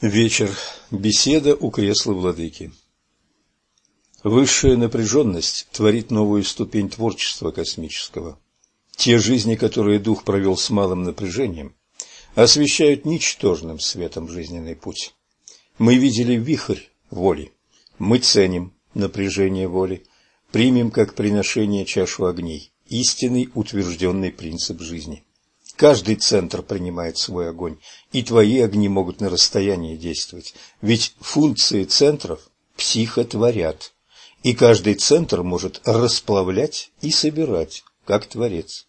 Вечер. Беседа у кресла владыки. Высшая напряженность творит новую ступень творчества космического. Те жизни, которые дух провел с малым напряжением, освещают ничтожным светом жизненный путь. Мы видели вихрь воли. Мы ценим напряжение воли, примем как приношение чашу огней, истинный утвержденный принцип жизни. Каждый центр принимает свой огонь, и твои огни могут на расстоянии действовать. Ведь функции центров психотворят, и каждый центр может расплавлять и собирать, как творец.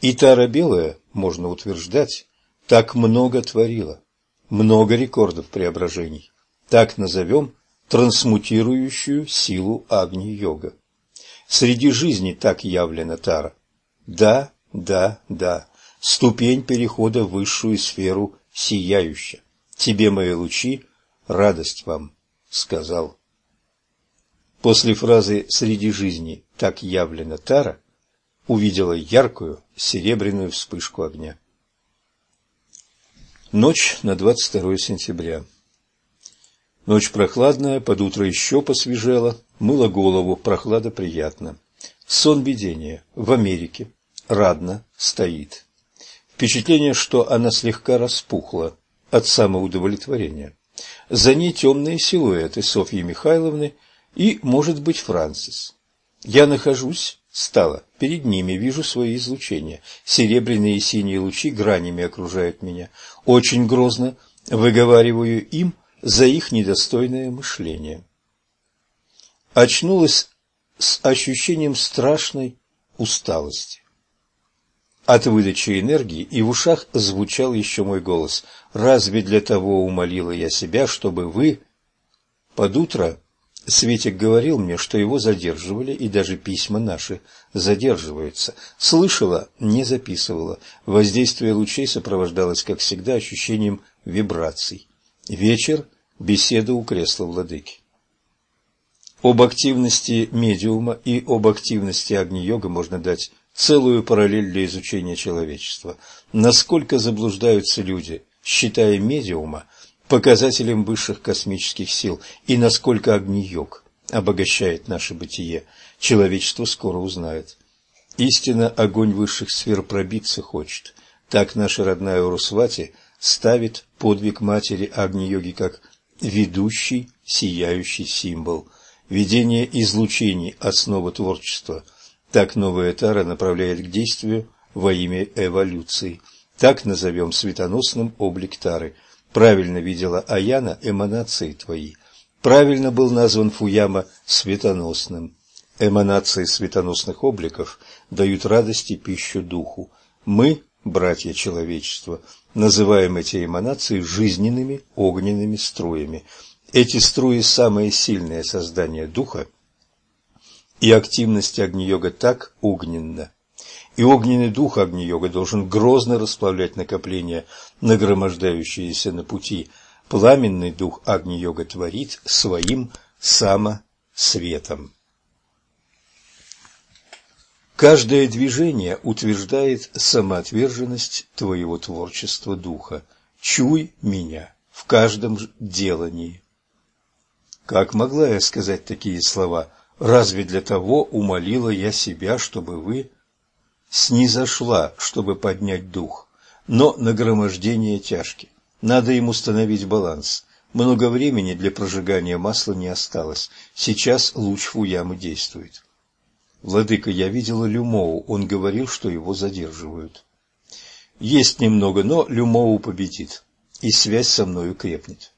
И тара белая, можно утверждать, так много творила, много рекордов преображений. Так назовем трансмутирующую силу Агни-йога. Среди жизни так явлена Тара. Да, да, да, ступень перехода в высшую сферу сияющая. Тебе мои лучи, радость вам, сказал. После фразы «среди жизни так явлена Тара» увидела яркую серебряную вспышку огня. Ночь на 22 сентября. Ночь прохладная, под утро еще посвежела, мыла голову, прохлада приятна. Сон видения в Америке. Радно стоит. Впечатление, что она слегка распухла от самоудовлетворения. За ней темные силуэты Софьи Михайловны и, может быть, Франсис. Я нахожусь, стала, перед ними, вижу свои излучения. Серебряные и синие лучи гранями окружают меня. Очень грозно выговариваю им за их недостойное мышление. Очнулась с ощущением страшной усталости от выдачи энергии, и в ушах звучал еще мой голос. «Разве для того умолила я себя, чтобы вы...» Под утро Светик говорил мне, что его задерживали, и даже письма наши задерживаются. Слышала, не записывала. Воздействие лучей сопровождалось, как всегда, ощущением вибраций. Вечер – беседа у кресла владыки. Об активности медиума и об активности Агни-йога можно дать целую параллель для изучения человечества. Насколько заблуждаются люди, считая медиума показателем высших космических сил, и насколько огни-йог обогащает наше бытие, человечество скоро узнает. Истинно огонь высших сфер пробиться хочет. Так наша родная Урусвати ставит подвиг матери Агни-йоги как ведущий, сияющий символ. Видение излучений – основа творчества – так новая тара направляет к действию во имя эволюции. Так назовем светоносным облик тары. Правильно видела Аяна эманации твои. Правильно был назван Фуяма светоносным. Эманации светоносных обликов дают радость и пищу духу. Мы, братья человечества, называем эти эманации жизненными огненными струями. Эти струи – самое сильное создание духа и активность Агни-йога так огненна. И огненный дух Агни-йога должен грозно расплавлять накопления, нагромождающиеся на пути. Пламенный дух Агни-йога творит своим самосветом. Каждое движение утверждает самоотверженность твоего творчества духа. Чуй меня в каждом делании. Как могла я сказать такие слова – Разве для того умолила я себя, чтобы вы снизошла, чтобы поднять дух? Но нагромождение тяжки. Надо им установить баланс. Много времени для прожигания масла не осталось. Сейчас луч Фуямы действует. Владыка, я видела Люмоу. Он говорил, что его задерживают. Есть немного, но Люмоу победит, и связь со мною крепнет.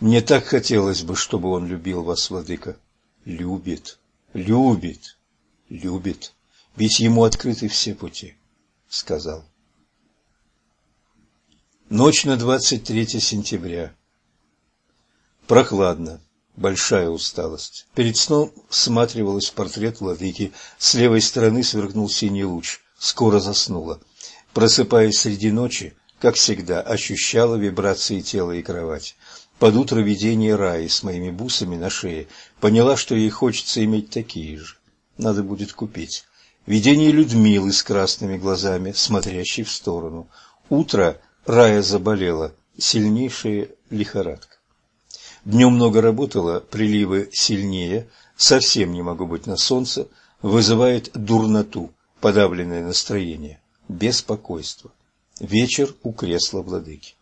Мне так хотелось бы, чтобы он любил вас, Владыка любит, любит, любит, ведь ему открыты все пути, сказал. Ночь на 23 сентября. Прохладно, большая усталость. Перед сном всматривалась в портрет владыки. С левой стороны сверкнул синий луч. Скоро заснула. Просыпаясь среди ночи, как всегда, ощущала вибрации тела и кровать под утро видение Раи с моими бусами на шее, поняла, что ей хочется иметь такие же. Надо будет купить. Видение Людмилы с красными глазами, смотрящей в сторону. Утро Рая заболела, сильнейшая лихорадка. Днем много работала, приливы сильнее, совсем не могу быть на солнце, вызывает дурноту, подавленное настроение, беспокойство. Вечер у кресла владыки.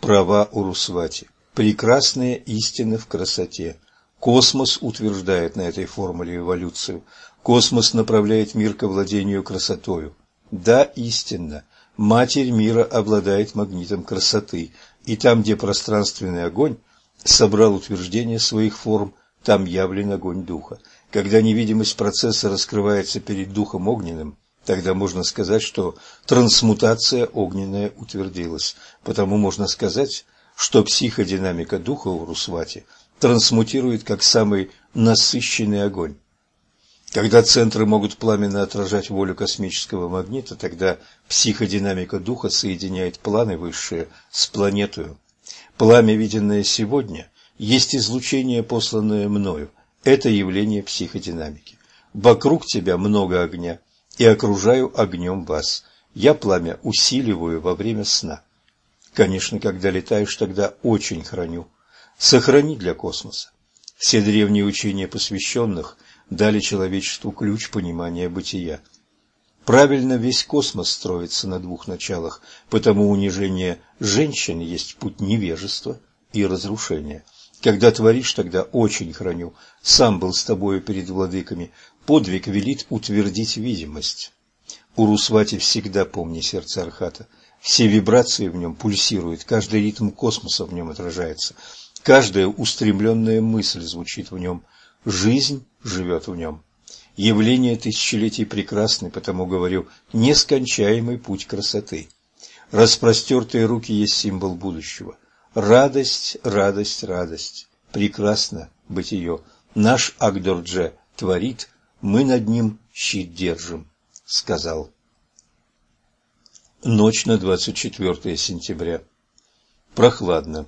Права Урусвати. Прекрасная истина в красоте. Космос утверждает на этой формуле эволюцию. Космос направляет мир к владению красотою. Да, истинно, Матерь мира обладает магнитом красоты, и там, где пространственный огонь собрал утверждение своих форм, там явлен огонь духа. Когда невидимость процесса раскрывается перед духом огненным, тогда можно сказать, что трансмутация огненная утвердилась. Потому можно сказать, что психодинамика духа у Русвати трансмутирует как самый насыщенный огонь. Когда центры могут пламенно отражать волю космического магнита, тогда психодинамика духа соединяет планы высшие с планетою. Пламя, виденное сегодня, есть излучение, посланное мною. Это явление психодинамики. Вокруг тебя много огня, и окружаю огнем вас. Я пламя усиливаю во время сна. Конечно, когда летаешь, тогда очень храню. Сохрани для космоса. Все древние учения посвященных дали человечеству ключ понимания бытия. Правильно весь космос строится на двух началах, потому унижение женщин есть путь невежества и разрушения. Когда творишь, тогда очень храню. Сам был с тобою перед владыками. Подвиг велит утвердить видимость. Урусвати всегда помни сердце Архата. Все вибрации в нем пульсируют, каждый ритм космоса в нем отражается, каждая устремленная мысль звучит в нем. Жизнь живет в нем. Явление тысячелетий прекрасны, потому говорю, нескончаемый путь красоты. Распростертые руки есть символ будущего. Радость, радость, радость. Прекрасно бытие. Наш Агдордже творит, мы над ним щит держим, сказал. Ночь на 24 сентября. Прохладно.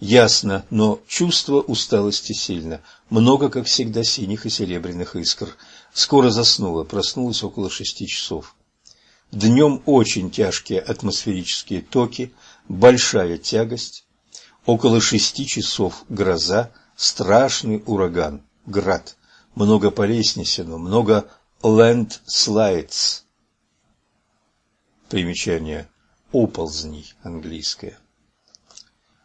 Ясно, но чувство усталости сильно. Много, как всегда, синих и серебряных искр. Скоро заснула, проснулась около шести часов. Днем очень тяжкие атмосферические токи, большая тягость. Около шести часов гроза, страшный ураган, град. Много полей снесено, много landslides. Примечание. Оползней английское.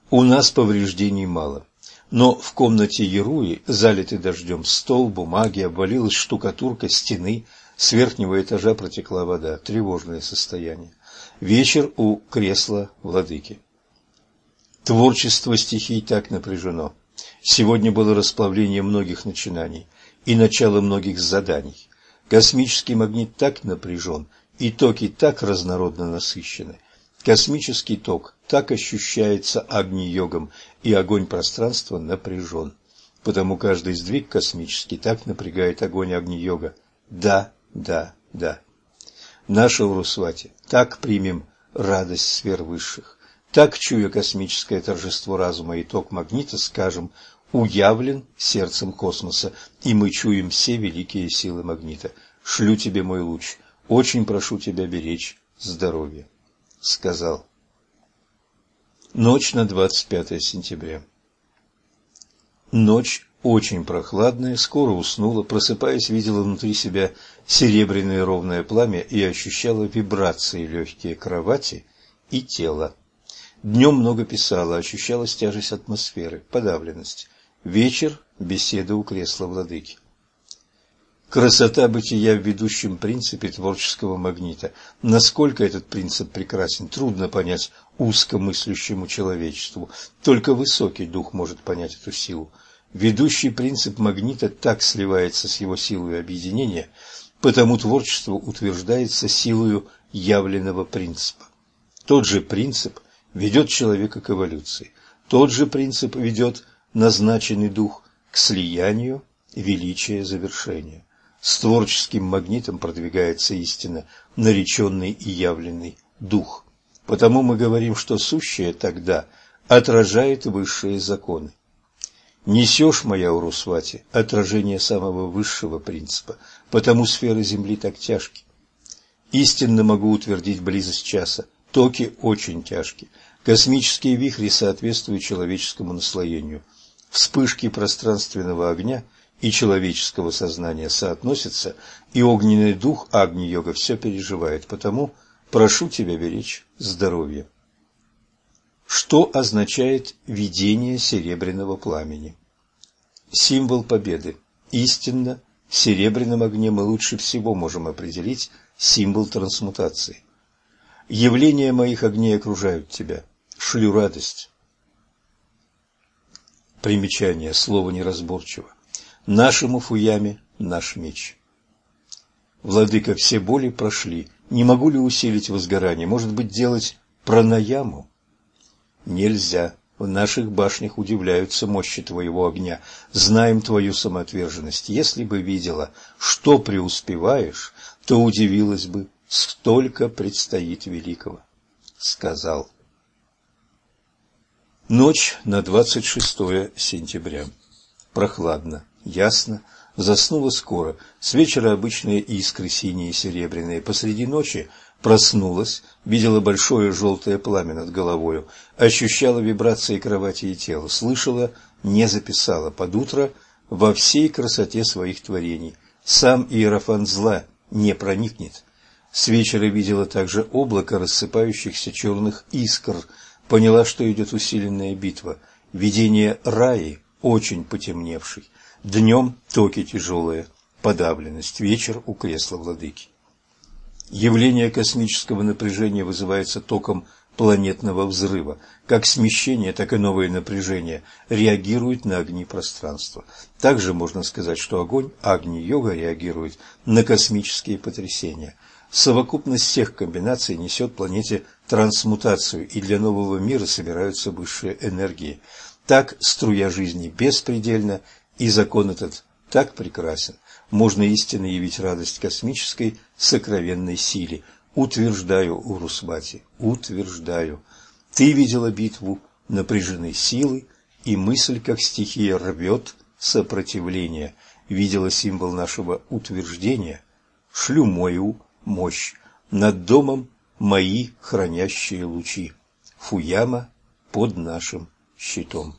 У нас повреждений мало. Но в комнате Яруи, залитый дождем стол, бумаги, обвалилась штукатурка стены, с верхнего этажа протекла вода. Тревожное состояние. Вечер у кресла владыки. Творчество стихий так напряжено. Сегодня было расплавление многих начинаний и начало многих заданий. Космический магнит так напряжен, и токи так разнородно насыщены – Космический ток так ощущается агни-йогом, и огонь пространства напряжен. Потому каждый сдвиг космический так напрягает огонь агни-йога. Да, да, да. Наша Урусвати, так примем радость сфер. Так, чуя космическое торжество разума и ток магнита, скажем, уявлен сердцем космоса, и мы чуем все великие силы магнита. Шлю тебе мой луч. Очень прошу тебя беречь здоровье сказал. Ночь на 25 сентября. Ночь очень прохладная, скоро уснула, просыпаясь, видела внутри себя серебряное ровное пламя и ощущала вибрации легкие кровати и тела. Днем много писала, ощущалась тяжесть атмосферы, подавленность. Вечер – беседа у кресла владыки. Красота бытия в ведущем принципе творческого магнита. Насколько этот принцип прекрасен, трудно понять узкомыслящему человечеству. Только высокий дух может понять эту силу. Ведущий принцип магнита так сливается с его силой объединения, потому творчество утверждается силою явленного принципа. Тот же принцип ведет человека к эволюции. Тот же принцип ведет назначенный дух к слиянию величия завершения. С творческим магнитом продвигается истина, нареченный и явленный дух. Потому мы говорим, что сущее тогда отражает высшие законы. Несешь, моя Урусвати, отражение самого высшего принципа, потому сферы Земли так тяжки. Истинно могу утвердить близость часа, Токи очень тяжкие. Космические вихри соответствуют человеческому наслоению. Вспышки пространственного огня и человеческого сознания соотносятся, и огненный дух Агни-йога все переживает, потому прошу тебя беречь здоровье. Что означает видение серебряного пламени? Символ победы. Истинно, в серебряном огне мы лучше всего можем определить символ трансмутации. Явления моих огней окружают тебя. Шлю радость. Примечание. Слово неразборчиво. Нашему фуяме наш меч. Владыка, все боли прошли. Не могу ли усилить возгорание? Может быть, делать пранаяму? Нельзя. В наших башнях удивляются мощи твоего огня. Знаем твою самоотверженность. Если бы видела, что преуспеваешь, то удивилась бы, столько предстоит великого. Сказал. Ночь на двадцать шестое сентября. Прохладно, ясно, заснула скоро. С вечера обычные искры синие и серебряные. Посреди ночи Проснулась, видела большое желтое пламя над головою, ощущала вибрации кровати и тела, слышала, не записала под утро во всей красоте своих творений. Сам Иерофант зла не проникнет. С вечера видела также облако рассыпающихся черных искр, поняла, что идет усиленная битва. Видение раи очень потемневший. Днем токи тяжелые, подавленность, вечер у кресла владыки. Явление космического напряжения вызывается током планетного взрыва. Как смещение, так и новое напряжение реагируют на огни пространства. Также можно сказать, что огонь Агни-йога реагирует на космические потрясения. Совокупность всех комбинаций несет планете трансмутацию, и для нового мира собираются высшие энергии. Так струя жизни беспредельна, и закон этот так прекрасен, можно истинно явить радость космической сокровенной силе. Утверждаю, Урусбати, утверждаю. Ты видела битву напряженной силы, и мысль, как стихия, рвет сопротивление. Видела символ нашего утверждения. Шлю мою мощь. Над домом мои хранящие лучи. Фуяма под нашим щитом.